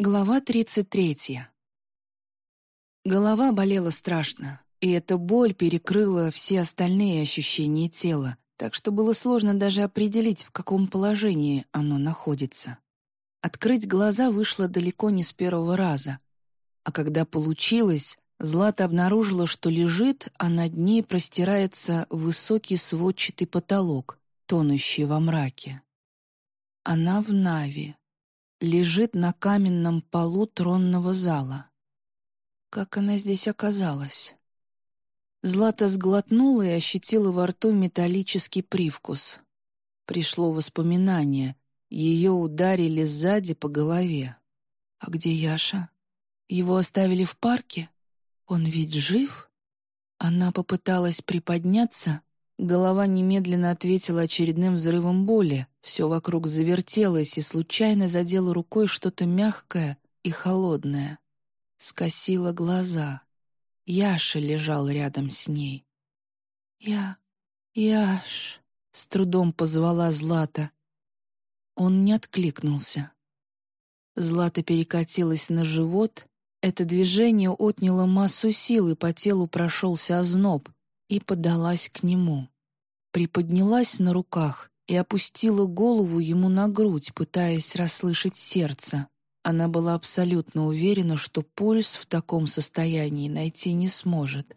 Глава 33. Голова болела страшно, и эта боль перекрыла все остальные ощущения тела, так что было сложно даже определить, в каком положении оно находится. Открыть глаза вышло далеко не с первого раза. А когда получилось, Злата обнаружила, что лежит, а над ней простирается высокий сводчатый потолок, тонущий во мраке. Она в Нави лежит на каменном полу тронного зала. Как она здесь оказалась? Злата сглотнула и ощутила во рту металлический привкус. Пришло воспоминание. Ее ударили сзади по голове. А где Яша? Его оставили в парке? Он ведь жив? Она попыталась приподняться, Голова немедленно ответила очередным взрывом боли. Все вокруг завертелось и случайно задела рукой что-то мягкое и холодное. Скосила глаза. Яша лежал рядом с ней. «Я... Яш...» — с трудом позвала Злата. Он не откликнулся. Злата перекатилась на живот. Это движение отняло массу сил, и по телу прошелся озноб — и подалась к нему. Приподнялась на руках и опустила голову ему на грудь, пытаясь расслышать сердце. Она была абсолютно уверена, что пульс в таком состоянии найти не сможет.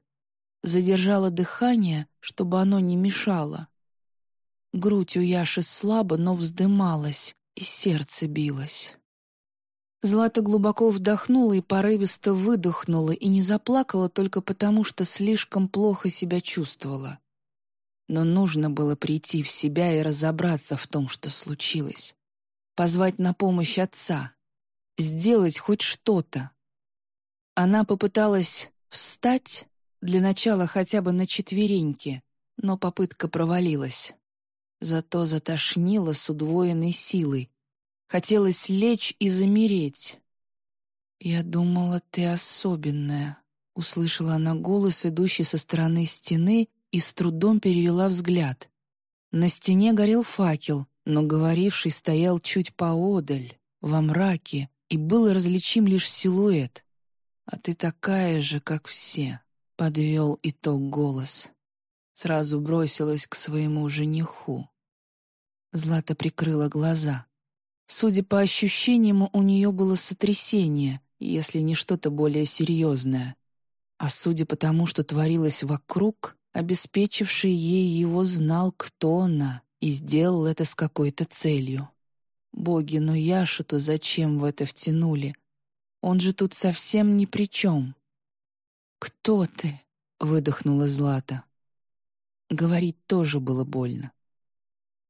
Задержала дыхание, чтобы оно не мешало. Грудь у Яши слабо, но вздымалась, и сердце билось. Злата глубоко вдохнула и порывисто выдохнула, и не заплакала только потому, что слишком плохо себя чувствовала. Но нужно было прийти в себя и разобраться в том, что случилось. Позвать на помощь отца. Сделать хоть что-то. Она попыталась встать, для начала хотя бы на четвереньки, но попытка провалилась. Зато затошнила с удвоенной силой, Хотелось лечь и замереть. «Я думала, ты особенная», — услышала она голос, идущий со стороны стены, и с трудом перевела взгляд. На стене горел факел, но говоривший стоял чуть поодаль, во мраке, и был различим лишь силуэт. «А ты такая же, как все», — подвел итог голос. Сразу бросилась к своему жениху. Злата прикрыла глаза. Судя по ощущениям, у нее было сотрясение, если не что-то более серьезное. А судя по тому, что творилось вокруг, обеспечивший ей его знал, кто она, и сделал это с какой-то целью. Боги, но Яшу-то зачем в это втянули? Он же тут совсем ни при чем. «Кто ты?» — выдохнула Злата. Говорить тоже было больно.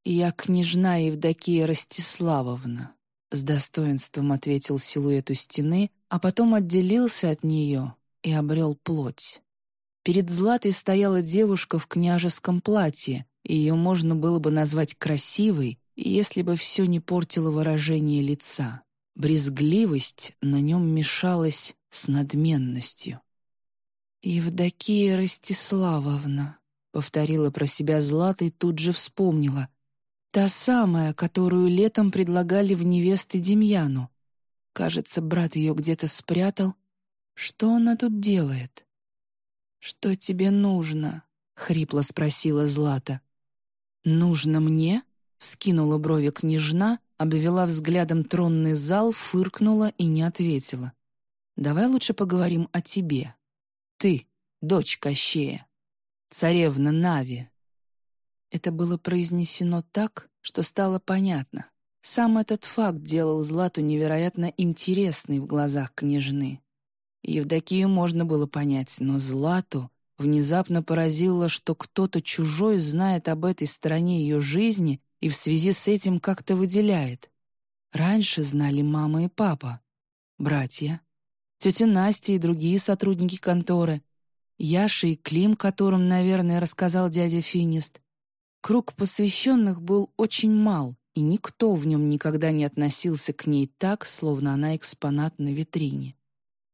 «Я княжна Евдокия Ростиславовна», — с достоинством ответил силуэт у стены, а потом отделился от нее и обрел плоть. Перед Златой стояла девушка в княжеском платье, и ее можно было бы назвать красивой, если бы все не портило выражение лица. Брезгливость на нем мешалась с надменностью. «Евдокия Ростиславовна», — повторила про себя Злата и тут же вспомнила. Та самая, которую летом предлагали в невесты Демьяну. Кажется, брат ее где-то спрятал. Что она тут делает? «Что тебе нужно?» — хрипло спросила Злата. «Нужно мне?» — вскинула брови княжна, обвела взглядом тронный зал, фыркнула и не ответила. «Давай лучше поговорим о тебе. Ты, дочь Кощея, царевна Нави, это было произнесено так, что стало понятно. Сам этот факт делал Злату невероятно интересной в глазах княжны. Евдокию можно было понять, но Злату внезапно поразило, что кто-то чужой знает об этой стороне ее жизни и в связи с этим как-то выделяет. Раньше знали мама и папа, братья, тетя Настя и другие сотрудники конторы, Яша и Клим, которым, наверное, рассказал дядя Финист, Круг посвященных был очень мал, и никто в нем никогда не относился к ней так, словно она экспонат на витрине.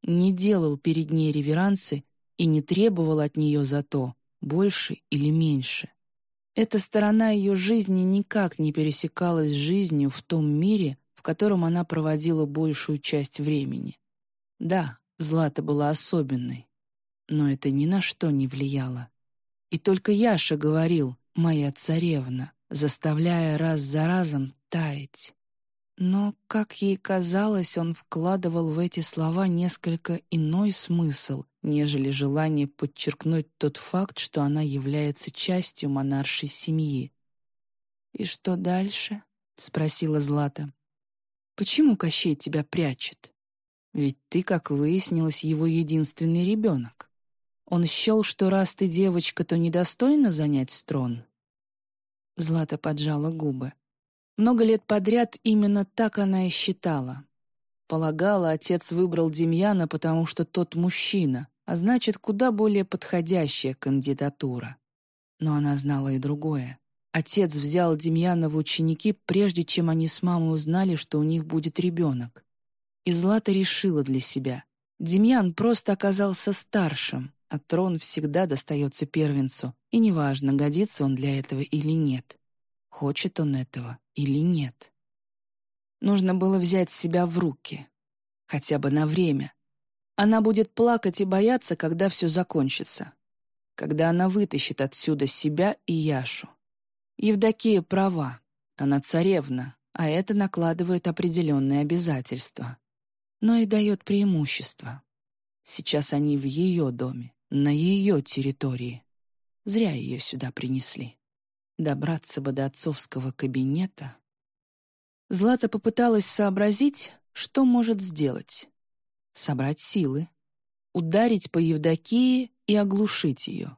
Не делал перед ней реверансы и не требовал от нее за то, больше или меньше. Эта сторона ее жизни никак не пересекалась с жизнью в том мире, в котором она проводила большую часть времени. Да, Злата была особенной, но это ни на что не влияло. И только Яша говорил «моя царевна», заставляя раз за разом таять. Но, как ей казалось, он вкладывал в эти слова несколько иной смысл, нежели желание подчеркнуть тот факт, что она является частью монаршей семьи. «И что дальше?» — спросила Злата. «Почему Кощей тебя прячет? Ведь ты, как выяснилось, его единственный ребенок. Он счел, что раз ты девочка, то недостойна занять трон». Злата поджала губы. Много лет подряд именно так она и считала. Полагала, отец выбрал Демьяна, потому что тот мужчина, а значит, куда более подходящая кандидатура. Но она знала и другое. Отец взял Демьяна в ученики, прежде чем они с мамой узнали, что у них будет ребенок. И Злата решила для себя. Демьян просто оказался старшим, а трон всегда достается первенцу, и неважно, годится он для этого или нет. Хочет он этого или нет. Нужно было взять себя в руки. Хотя бы на время. Она будет плакать и бояться, когда все закончится. Когда она вытащит отсюда себя и Яшу. Евдокия права. Она царевна, а это накладывает определенные обязательства. Но и дает преимущество. Сейчас они в ее доме, на ее территории. Зря ее сюда принесли. Добраться бы до отцовского кабинета. Злата попыталась сообразить, что может сделать. Собрать силы, ударить по Евдокии и оглушить ее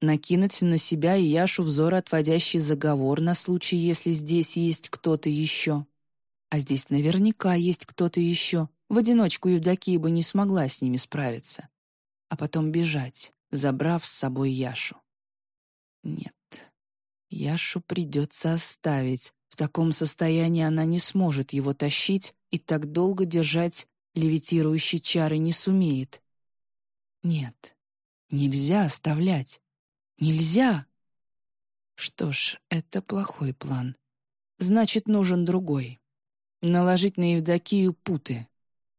накинуть на себя и Яшу взор отводящий заговор на случай, если здесь есть кто-то еще. А здесь наверняка есть кто-то еще. В одиночку Евдокия бы не смогла с ними справиться. А потом бежать, забрав с собой Яшу. Нет, Яшу придется оставить. В таком состоянии она не сможет его тащить и так долго держать левитирующие чары не сумеет. Нет, нельзя оставлять. Нельзя. Что ж, это плохой план. Значит, нужен другой. Наложить на Евдокию путы.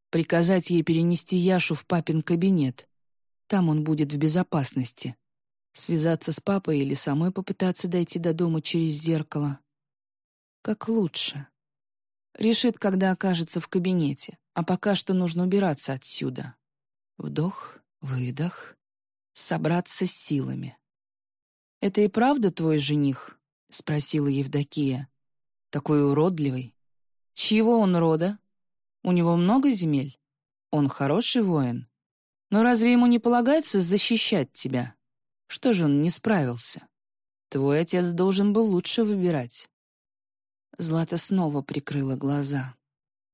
Приказать ей перенести Яшу в папин кабинет. Там он будет в безопасности. Связаться с папой или самой попытаться дойти до дома через зеркало. Как лучше. Решит, когда окажется в кабинете, а пока что нужно убираться отсюда. Вдох, выдох, собраться с силами. «Это и правда твой жених?» — спросила Евдокия. «Такой уродливый. Чьего он рода? У него много земель? Он хороший воин. Но разве ему не полагается защищать тебя? Что же он не справился? Твой отец должен был лучше выбирать». Злата снова прикрыла глаза.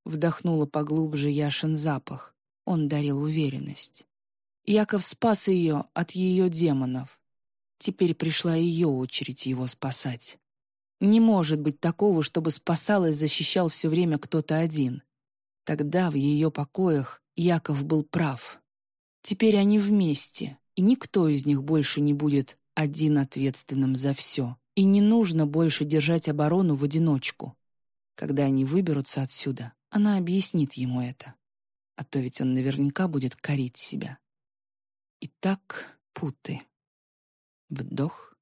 Вдохнула поглубже Яшин запах. Он дарил уверенность. Яков спас ее от ее демонов. Теперь пришла ее очередь его спасать. Не может быть такого, чтобы спасал и защищал все время кто-то один. Тогда в ее покоях Яков был прав. Теперь они вместе, и никто из них больше не будет один ответственным за все. И не нужно больше держать оборону в одиночку. Когда они выберутся отсюда, она объяснит ему это. А то ведь он наверняка будет корить себя. Итак, путы. Вдох.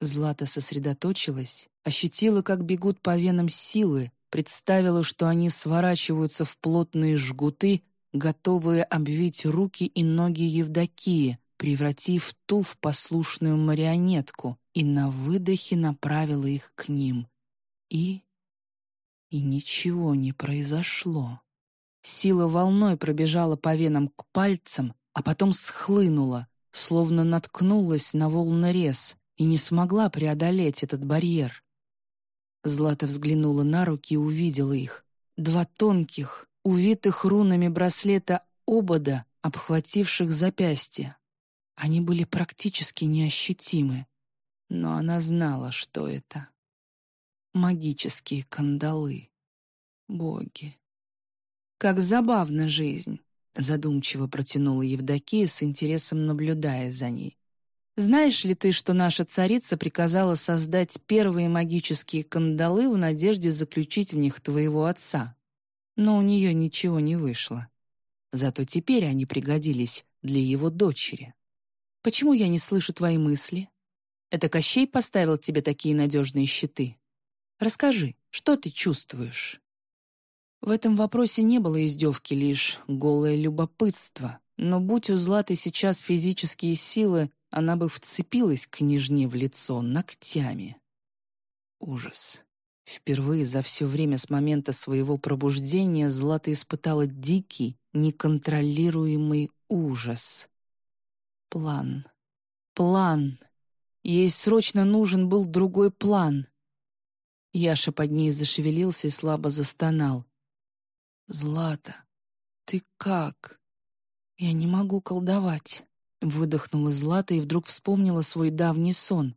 Злата сосредоточилась, ощутила, как бегут по венам силы, представила, что они сворачиваются в плотные жгуты, готовые обвить руки и ноги Евдокии, превратив ту в послушную марионетку, и на выдохе направила их к ним. И... И ничего не произошло. Сила волной пробежала по венам к пальцам, а потом схлынула, словно наткнулась на волнорез и не смогла преодолеть этот барьер. Злата взглянула на руки и увидела их. Два тонких, увитых рунами браслета обода, обхвативших запястье. Они были практически неощутимы, но она знала, что это. Магические кандалы. Боги. Как забавна жизнь. Задумчиво протянула Евдокия с интересом, наблюдая за ней. Знаешь ли ты, что наша царица приказала создать первые магические кандалы в надежде заключить в них твоего отца? Но у нее ничего не вышло. Зато теперь они пригодились для его дочери. Почему я не слышу твои мысли? Это Кощей поставил тебе такие надежные щиты? Расскажи, что ты чувствуешь?» В этом вопросе не было издевки, лишь голое любопытство. Но будь у Златы сейчас физические силы, она бы вцепилась к княжне в лицо ногтями. Ужас. Впервые за все время с момента своего пробуждения Злата испытала дикий, неконтролируемый ужас. План. План. Ей срочно нужен был другой план. Яша под ней зашевелился и слабо застонал. «Злата, ты как?» «Я не могу колдовать», — выдохнула Злата и вдруг вспомнила свой давний сон.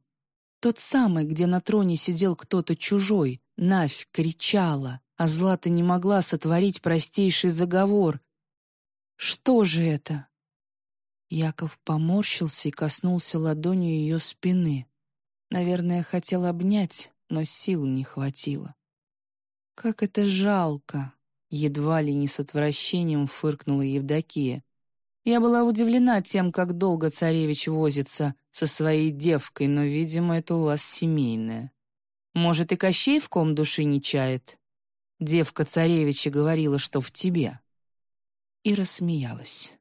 Тот самый, где на троне сидел кто-то чужой, Навь кричала, а Злата не могла сотворить простейший заговор. «Что же это?» Яков поморщился и коснулся ладонью ее спины. Наверное, хотел обнять, но сил не хватило. «Как это жалко!» Едва ли не с отвращением фыркнула Евдокия. Я была удивлена тем, как долго царевич возится со своей девкой, но, видимо, это у вас семейное. Может, и Кощей в ком души не чает? Девка царевича говорила, что в тебе. И рассмеялась.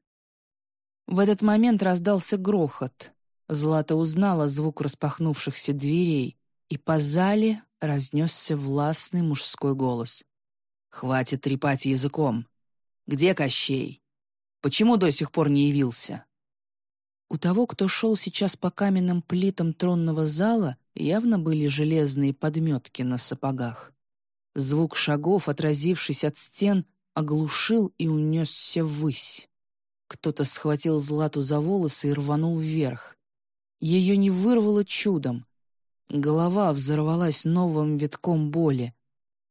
В этот момент раздался грохот. Злата узнала звук распахнувшихся дверей, и по зале разнесся властный мужской голос. «Хватит трепать языком! Где Кощей? Почему до сих пор не явился?» У того, кто шел сейчас по каменным плитам тронного зала, явно были железные подметки на сапогах. Звук шагов, отразившись от стен, оглушил и унесся ввысь. Кто-то схватил Злату за волосы и рванул вверх. Ее не вырвало чудом. Голова взорвалась новым витком боли.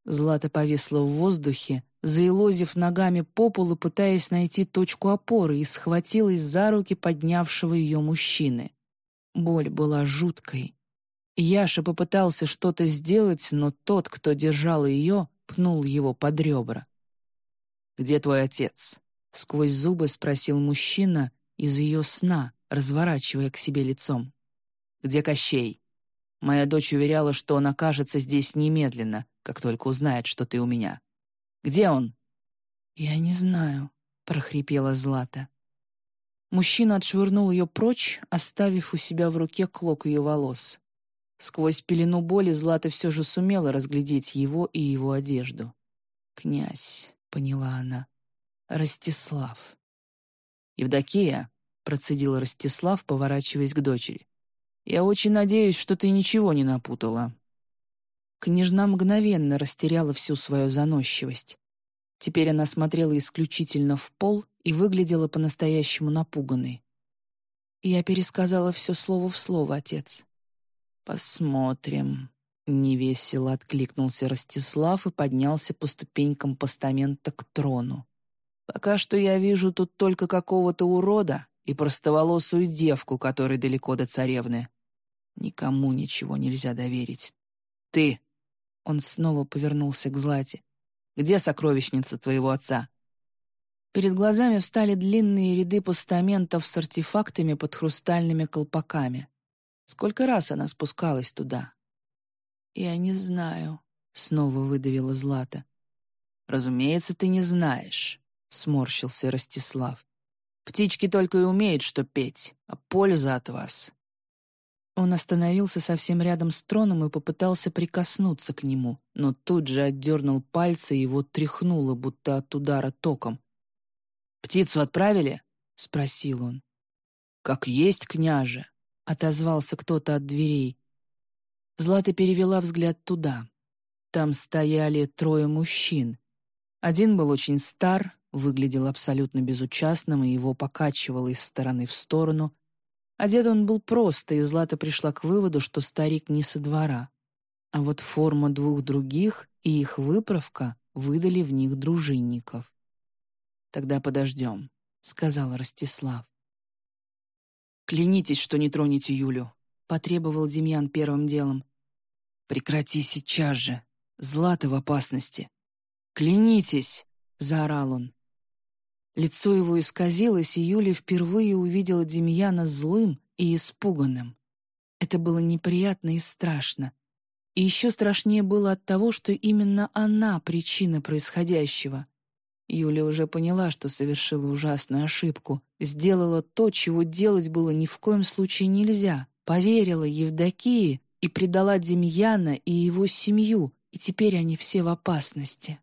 Злата повисла в воздухе, заилозив ногами по полу, пытаясь найти точку опоры, и схватилась за руки поднявшего ее мужчины. Боль была жуткой. Яша попытался что-то сделать, но тот, кто держал ее, пнул его под ребра. «Где твой отец?» — сквозь зубы спросил мужчина из ее сна, разворачивая к себе лицом. «Где Кощей? Моя дочь уверяла, что он окажется здесь немедленно, как только узнает, что ты у меня. Где он?» «Я не знаю», — прохрипела Злата. Мужчина отшвырнул ее прочь, оставив у себя в руке клок ее волос. Сквозь пелену боли Злата все же сумела разглядеть его и его одежду. «Князь», — поняла она, — «Ростислав». «Евдокия», — процедил Ростислав, поворачиваясь к дочери. «Я очень надеюсь, что ты ничего не напутала». Княжна мгновенно растеряла всю свою заносчивость. Теперь она смотрела исключительно в пол и выглядела по-настоящему напуганной. Я пересказала все слово в слово, отец. «Посмотрим», — невесело откликнулся Ростислав и поднялся по ступенькам постамента к трону. «Пока что я вижу тут только какого-то урода и простоволосую девку, которая далеко до царевны. Никому ничего нельзя доверить. Ты он снова повернулся к Злате. «Где сокровищница твоего отца?» Перед глазами встали длинные ряды постаментов с артефактами под хрустальными колпаками. Сколько раз она спускалась туда? «Я не знаю», — снова выдавила Злата. «Разумеется, ты не знаешь», — сморщился Ростислав. «Птички только и умеют, что петь, а польза от вас он остановился совсем рядом с троном и попытался прикоснуться к нему, но тут же отдернул пальцы и его тряхнуло, будто от удара током. «Птицу отправили?» — спросил он. «Как есть, княже!» — отозвался кто-то от дверей. Злата перевела взгляд туда. Там стояли трое мужчин. Один был очень стар, выглядел абсолютно безучастным, и его покачивало из стороны в сторону, Одет он был просто, и Злата пришла к выводу, что старик не со двора. А вот форма двух других и их выправка выдали в них дружинников. «Тогда подождем», — сказал Ростислав. «Клянитесь, что не тронете Юлю», — потребовал Демьян первым делом. «Прекрати сейчас же. Злата в опасности». «Клянитесь!» — заорал он. Лицо его исказилось, и Юля впервые увидела Демьяна злым и испуганным. Это было неприятно и страшно. И еще страшнее было от того, что именно она причина происходящего. Юля уже поняла, что совершила ужасную ошибку, сделала то, чего делать было ни в коем случае нельзя, поверила Евдокии и предала Демьяна и его семью, и теперь они все в опасности.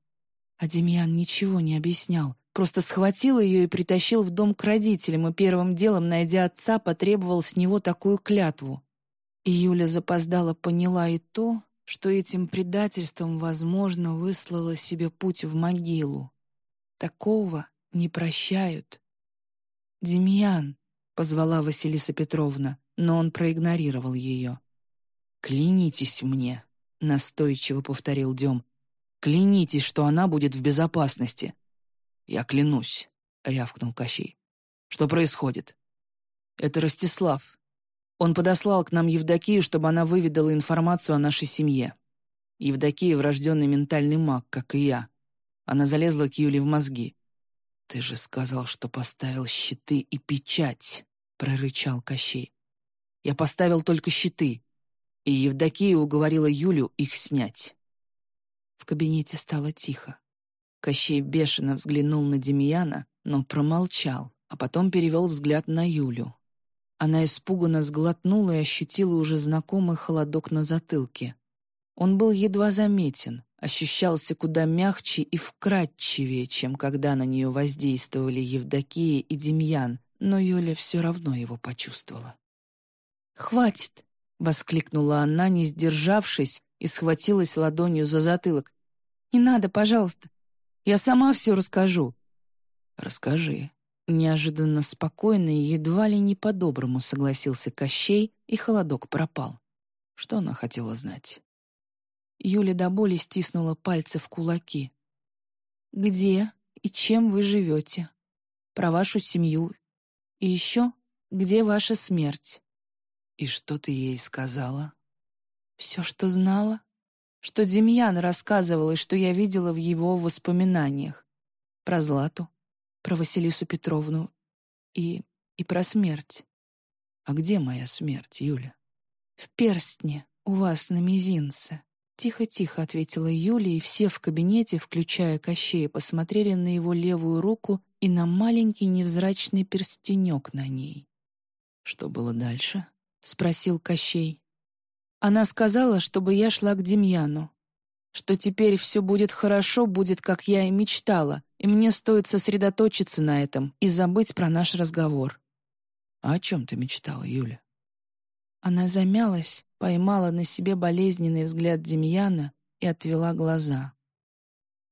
А Демьян ничего не объяснял, просто схватил ее и притащил в дом к родителям, и первым делом, найдя отца, потребовал с него такую клятву. И Юля запоздала поняла и то, что этим предательством, возможно, выслала себе путь в могилу. Такого не прощают. «Демьян», — позвала Василиса Петровна, но он проигнорировал ее. «Клянитесь мне», — настойчиво повторил Дем. «Клянитесь, что она будет в безопасности». «Я клянусь», — рявкнул Кощей. «Что происходит?» «Это Ростислав», он подослал к нам Евдокию, чтобы она выведала информацию о нашей семье. Евдокия — врожденный ментальный маг, как и я. Она залезла к Юле в мозги. «Ты же сказал, что поставил щиты и печать», — прорычал Кощей. «Я поставил только щиты, и Евдокия уговорила Юлю их снять». В кабинете стало тихо. Кощей бешено взглянул на Демьяна, но промолчал, а потом перевел взгляд на Юлю. Она испуганно сглотнула и ощутила уже знакомый холодок на затылке. Он был едва заметен, ощущался куда мягче и вкрадчивее, чем когда на нее воздействовали Евдокия и Демьян, но Юля все равно его почувствовала. «Хватит!» — воскликнула она, не сдержавшись, и схватилась ладонью за затылок. «Не надо, пожалуйста. Я сама все расскажу». «Расскажи», Неожиданно спокойно и едва ли не по-доброму согласился Кощей, и холодок пропал. Что она хотела знать? Юля до боли стиснула пальцы в кулаки. «Где и чем вы живете? Про вашу семью. И еще, где ваша смерть?» «И что ты ей сказала?» «Все, что знала. Что Демьян рассказывал и что я видела в его воспоминаниях. Про Злату, про Василису Петровну и... и про смерть. А где моя смерть, Юля? В перстне, у вас на мизинце. Тихо-тихо ответила Юля, и все в кабинете, включая Кощея, посмотрели на его левую руку и на маленький невзрачный перстенек на ней. «Что было дальше?» — спросил Кощей. Она сказала, чтобы я шла к Демьяну, что теперь все будет хорошо, будет, как я и мечтала, и мне стоит сосредоточиться на этом и забыть про наш разговор. А о чем ты мечтала, Юля? Она замялась, поймала на себе болезненный взгляд Демьяна и отвела глаза.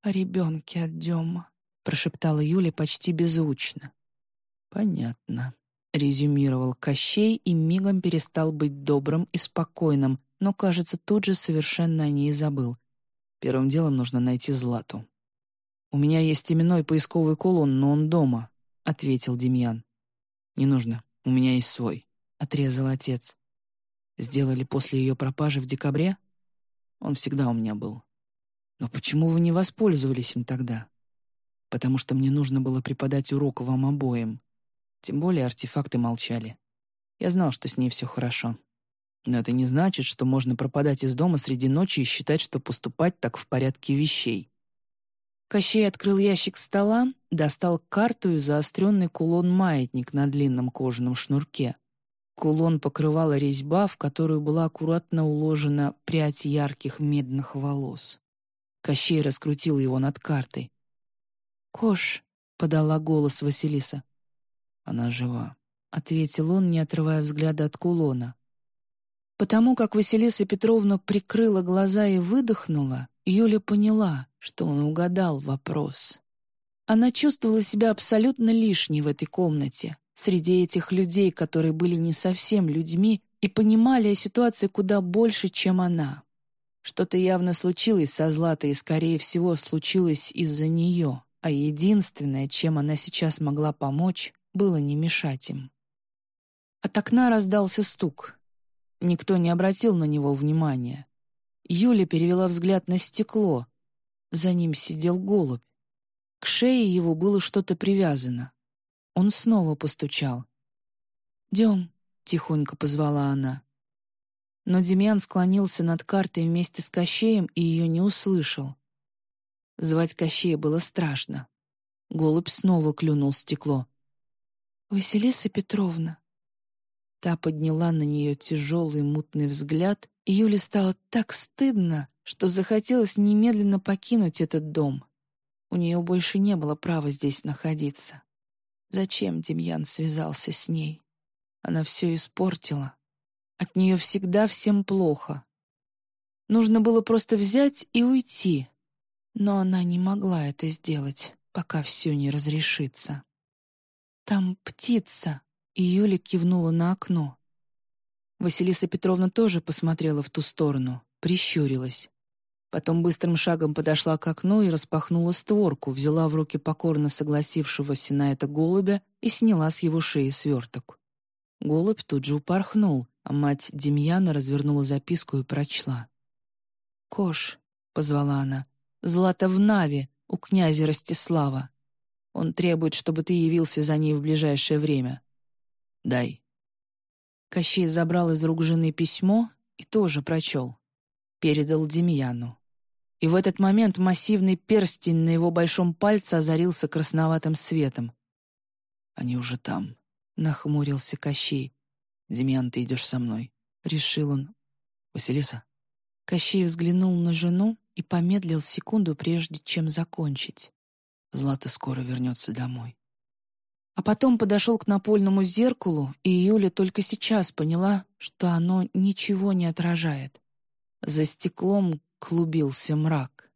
«О ребенке от Дема», — прошептала Юля почти беззвучно. «Понятно», — резюмировал Кощей и мигом перестал быть добрым и спокойным, но, кажется, тут же совершенно о ней забыл. Первым делом нужно найти Злату. «У меня есть именной поисковый кулон, но он дома», — ответил Демьян. «Не нужно, у меня есть свой», — отрезал отец. «Сделали после ее пропажи в декабре? Он всегда у меня был. Но почему вы не воспользовались им тогда? Потому что мне нужно было преподать урок вам обоим. Тем более артефакты молчали. Я знал, что с ней все хорошо. Но это не значит, что можно пропадать из дома среди ночи и считать, что поступать так в порядке вещей. Кощей открыл ящик стола, достал карту и заостренный кулон-маятник на длинном кожаном шнурке. Кулон покрывала резьба, в которую была аккуратно уложена прядь ярких медных волос. Кощей раскрутил его над картой. «Кош», — подала голос Василиса. «Она жива», — ответил он, не отрывая взгляда от кулона. Потому как Василиса Петровна прикрыла глаза и выдохнула, Юля поняла, что он угадал вопрос. Она чувствовала себя абсолютно лишней в этой комнате, среди этих людей, которые были не совсем людьми и понимали о ситуации куда больше, чем она. Что-то явно случилось со Златой и, скорее всего, случилось из-за нее, а единственное, чем она сейчас могла помочь, было не мешать им. От окна раздался стук. Никто не обратил на него внимания. Юля перевела взгляд на стекло. За ним сидел голубь. К шее его было что-то привязано. Он снова постучал. «Дем», — тихонько позвала она. Но Демьян склонился над картой вместе с Кощеем и ее не услышал. Звать Кощея было страшно. Голубь снова клюнул стекло. «Василиса Петровна». Та подняла на нее тяжелый мутный взгляд, и Юле стало так стыдно, что захотелось немедленно покинуть этот дом. У нее больше не было права здесь находиться. Зачем Демьян связался с ней? Она все испортила. От нее всегда всем плохо. Нужно было просто взять и уйти. Но она не могла это сделать, пока все не разрешится. «Там птица», — Юля кивнула на окно. Василиса Петровна тоже посмотрела в ту сторону, прищурилась. Потом быстрым шагом подошла к окну и распахнула створку, взяла в руки покорно согласившегося на это голубя и сняла с его шеи сверток. Голубь тут же упорхнул, а мать Демьяна развернула записку и прочла. «Кош», — позвала она, — «злато в Наве, у князя Ростислава. Он требует, чтобы ты явился за ней в ближайшее время. Дай». Кощей забрал из рук жены письмо и тоже прочел. Передал Демьяну. И в этот момент массивный перстень на его большом пальце озарился красноватым светом. «Они уже там», — нахмурился Кощей. «Демьян, ты идешь со мной», — решил он. «Василиса?» Кощей взглянул на жену и помедлил секунду, прежде чем закончить. Злата скоро вернется домой. А потом подошел к напольному зеркалу, и Юля только сейчас поняла, что оно ничего не отражает. За стеклом клубился мрак.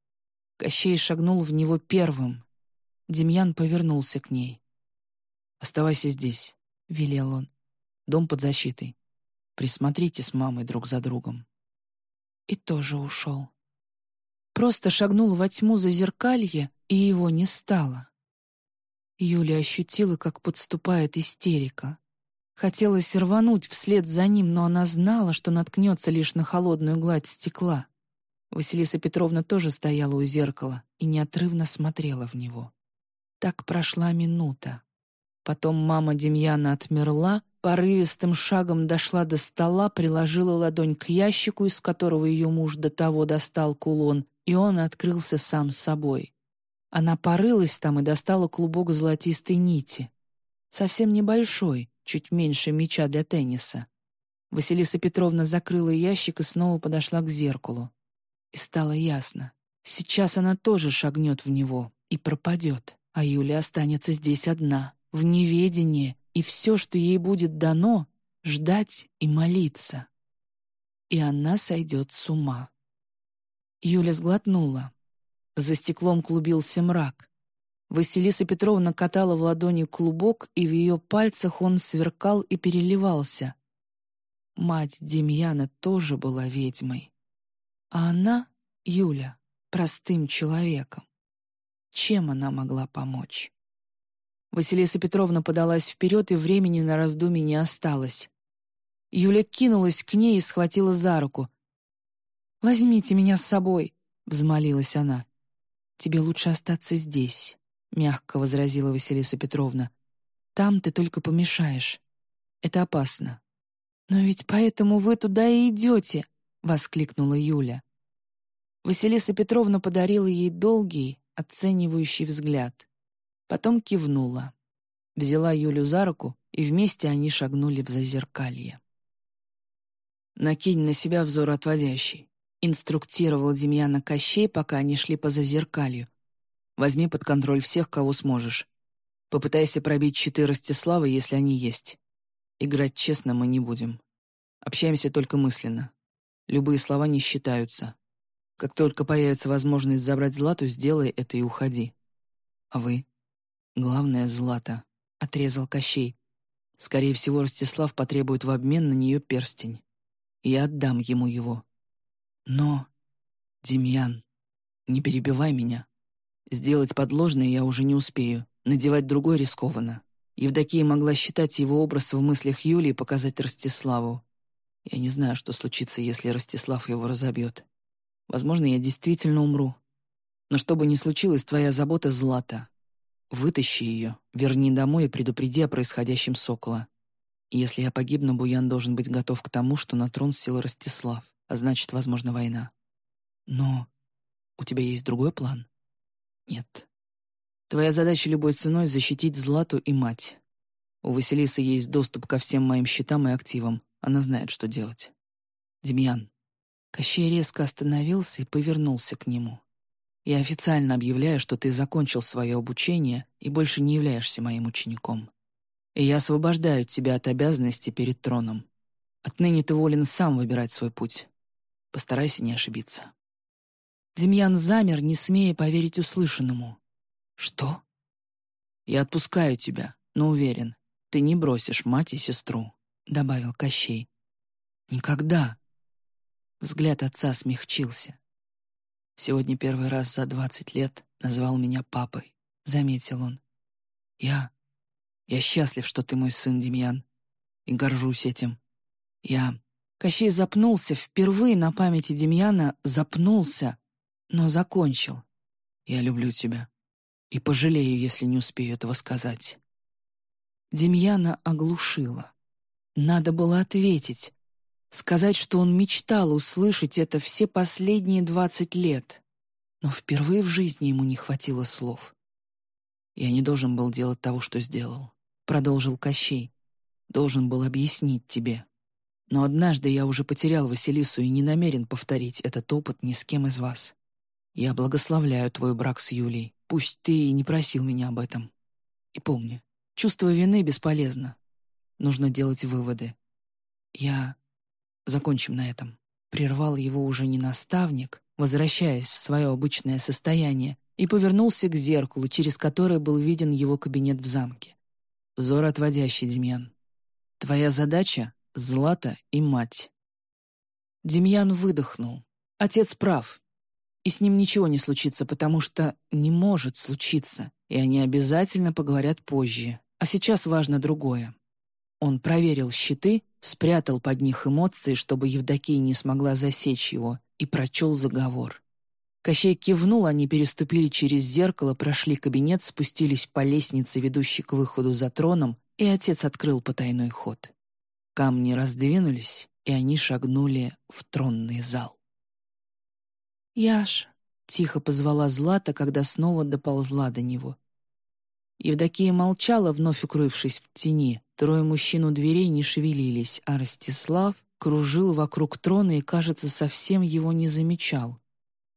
Кощей шагнул в него первым. Демьян повернулся к ней. «Оставайся здесь», — велел он. «Дом под защитой. Присмотрите с мамой друг за другом». И тоже ушел. Просто шагнул во тьму за зеркалье, и его не стало. Юля ощутила, как подступает истерика. Хотелось рвануть вслед за ним, но она знала, что наткнется лишь на холодную гладь стекла. Василиса Петровна тоже стояла у зеркала и неотрывно смотрела в него. Так прошла минута. Потом мама Демьяна отмерла, порывистым шагом дошла до стола, приложила ладонь к ящику, из которого ее муж до того достал кулон, и он открылся сам собой. Она порылась там и достала клубок золотистой нити. Совсем небольшой, чуть меньше мяча для тенниса. Василиса Петровна закрыла ящик и снова подошла к зеркалу. И стало ясно. Сейчас она тоже шагнет в него и пропадет, а Юля останется здесь одна в неведении, и все, что ей будет дано, ждать и молиться. И она сойдет с ума. Юля сглотнула. За стеклом клубился мрак. Василиса Петровна катала в ладони клубок, и в ее пальцах он сверкал и переливался. Мать Демьяна тоже была ведьмой. А она, Юля, простым человеком. Чем она могла помочь? Василиса Петровна подалась вперед, и времени на раздумье не осталось. Юля кинулась к ней и схватила за руку. «Возьмите меня с собой», — взмолилась она. «Тебе лучше остаться здесь», — мягко возразила Василиса Петровна. «Там ты только помешаешь. Это опасно». «Но ведь поэтому вы туда и идете», — воскликнула Юля. Василиса Петровна подарила ей долгий, оценивающий взгляд. Потом кивнула. Взяла Юлю за руку, и вместе они шагнули в зазеркалье. «Накинь на себя взор отводящий», — инструктировал Демьяна Кощей, пока они шли по зазеркалью. «Возьми под контроль всех, кого сможешь. Попытайся пробить щиты Ростислава, если они есть. Играть честно мы не будем. Общаемся только мысленно. Любые слова не считаются. Как только появится возможность забрать Злату, сделай это и уходи. А вы?» «Главное — Злата», — отрезал Кощей. «Скорее всего, Ростислав потребует в обмен на нее перстень. Я отдам ему его. Но, Демьян, не перебивай меня. Сделать подложное я уже не успею, надевать другой рискованно. Евдокия могла считать его образ в мыслях Юлии показать Ростиславу. Я не знаю, что случится, если Ростислав его разобьет. Возможно, я действительно умру. Но что бы ни случилось, твоя забота — злата. Вытащи ее, верни домой и предупреди о происходящем Сокола. Если я погибну, Буян должен быть готов к тому, что на трон сел Ростислав, а значит, возможна война. Но у тебя есть другой план? Нет. Твоя задача любой ценой — защитить Злату и мать. У Василисы есть доступ ко всем моим счетам и активам. Она знает, что делать. Демьян. Кощей резко остановился и повернулся к нему. Я официально объявляю, что ты закончил свое обучение и больше не являешься моим учеником. И я освобождаю тебя от обязанности перед троном. Отныне ты волен сам выбирать свой путь. Постарайся не ошибиться». Демьян замер, не смея поверить услышанному. «Что?» «Я отпускаю тебя, но уверен, ты не бросишь мать и сестру», — добавил Кощей. «Никогда». Взгляд отца смягчился. «Сегодня первый раз за двадцать лет назвал меня папой», — заметил он. «Я... я счастлив, что ты мой сын, Демьян, и горжусь этим. Я...» Кощей запнулся, впервые на памяти Демьяна запнулся, но закончил. «Я люблю тебя и пожалею, если не успею этого сказать». Демьяна оглушила. Надо было ответить, сказать, что он мечтал услышать это все последние двадцать лет. Но впервые в жизни ему не хватило слов. «Я не должен был делать того, что сделал», — продолжил Кощей. «Должен был объяснить тебе. Но однажды я уже потерял Василису и не намерен повторить этот опыт ни с кем из вас. Я благословляю твой брак с Юлей, пусть ты и не просил меня об этом. И помни, чувство вины бесполезно. Нужно делать выводы. Я... Закончим на этом. Прервал его уже не наставник, возвращаясь в свое обычное состояние, и повернулся к зеркалу, через которое был виден его кабинет в замке. Взор отводящий, Демьян. Твоя задача Злата и мать. Демьян выдохнул. Отец прав. И с ним ничего не случится, потому что не может случиться, и они обязательно поговорят позже. А сейчас важно другое. Он проверил щиты, спрятал под них эмоции, чтобы Евдокия не смогла засечь его, и прочел заговор. Кощей кивнул, они переступили через зеркало, прошли кабинет, спустились по лестнице, ведущей к выходу за троном, и отец открыл потайной ход. Камни раздвинулись, и они шагнули в тронный зал. «Яш!» — тихо позвала Злата, когда снова доползла до него. Евдокия молчала, вновь укрывшись в тени. Трое мужчин у дверей не шевелились, а Ростислав кружил вокруг трона и, кажется, совсем его не замечал.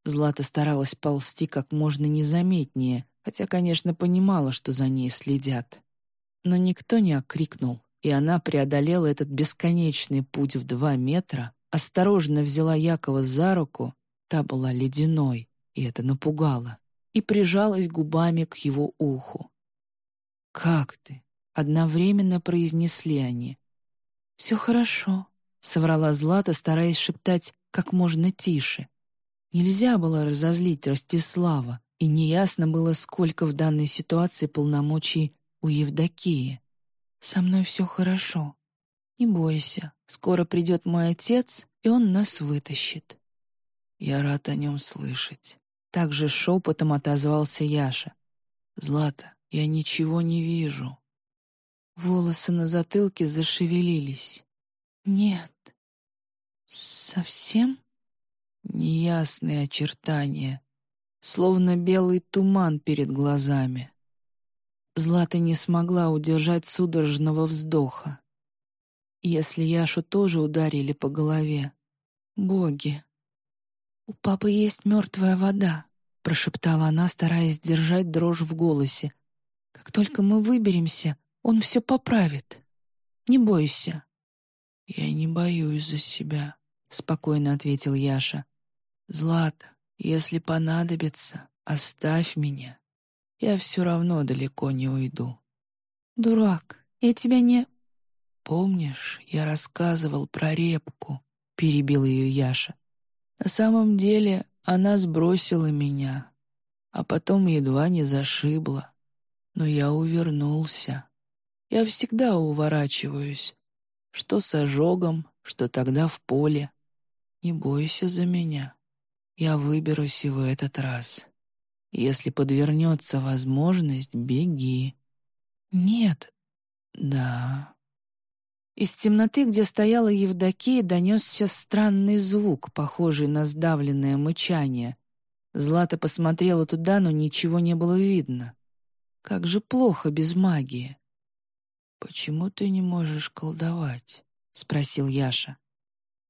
Злата старалась ползти как можно незаметнее, хотя, конечно, понимала, что за ней следят. Но никто не окрикнул, и она преодолела этот бесконечный путь в два метра, осторожно взяла Якова за руку, та была ледяной, и это напугало, и прижалась губами к его уху. «Как ты?» — одновременно произнесли они. «Все хорошо», — соврала Злата, стараясь шептать как можно тише. Нельзя было разозлить Ростислава, и неясно было, сколько в данной ситуации полномочий у Евдокии. «Со мной все хорошо. Не бойся, скоро придет мой отец, и он нас вытащит». «Я рад о нем слышать». Так же шепотом отозвался Яша. «Злата, я ничего не вижу». Волосы на затылке зашевелились. «Нет». «Совсем?» Неясные очертания, словно белый туман перед глазами. Злата не смогла удержать судорожного вздоха. Если Яшу тоже ударили по голове. Боги! «У папы есть мертвая вода», — прошептала она, стараясь держать дрожь в голосе. «Как только мы выберемся, он все поправит. Не бойся». «Я не боюсь за себя», — спокойно ответил Яша. «Злата, если понадобится, оставь меня. Я все равно далеко не уйду. Дурак, я тебя не... Помнишь, я рассказывал про репку, перебил ее Яша. На самом деле она сбросила меня, а потом едва не зашибла. Но я увернулся. Я всегда уворачиваюсь. Что с ожогом, что тогда в поле. Не бойся за меня. Я выберусь и в этот раз. Если подвернется возможность, беги. Нет. Да. Из темноты, где стояла Евдокия, донесся странный звук, похожий на сдавленное мычание. Злата посмотрела туда, но ничего не было видно. Как же плохо без магии. «Почему ты не можешь колдовать?» — спросил Яша.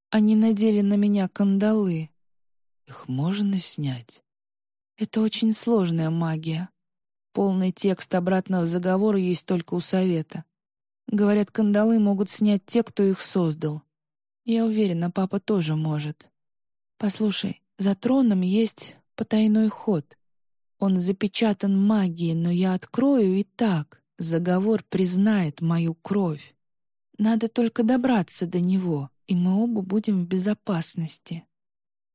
«Они надели на меня кандалы. Их можно снять?» «Это очень сложная магия. Полный текст обратного заговора есть только у совета. Говорят, кандалы могут снять те, кто их создал. Я уверена, папа тоже может. Послушай, за троном есть потайной ход. Он запечатан магией, но я открою и так. Заговор признает мою кровь. Надо только добраться до него, и мы оба будем в безопасности.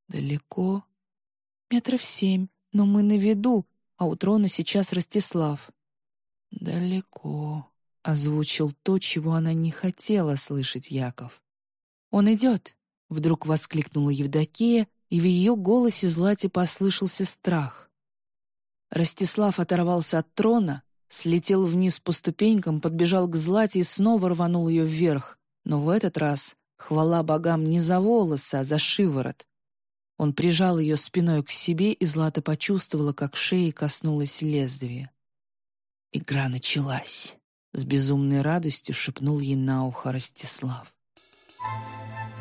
Далеко? Метров семь, но мы на виду, а у трона сейчас Ростислав. Далеко, — озвучил то, чего она не хотела слышать Яков. «Он идет!» — вдруг воскликнула Евдокия, и в ее голосе Злате послышался страх. Ростислав оторвался от трона, слетел вниз по ступенькам, подбежал к Злате и снова рванул ее вверх, но в этот раз хвала богам не за волосы, а за шиворот. Он прижал ее спиной к себе, и Злата почувствовала, как шеи коснулось лезвия. Игра началась. С безумной радостью шепнул ей на ухо Ростислав. Thank you.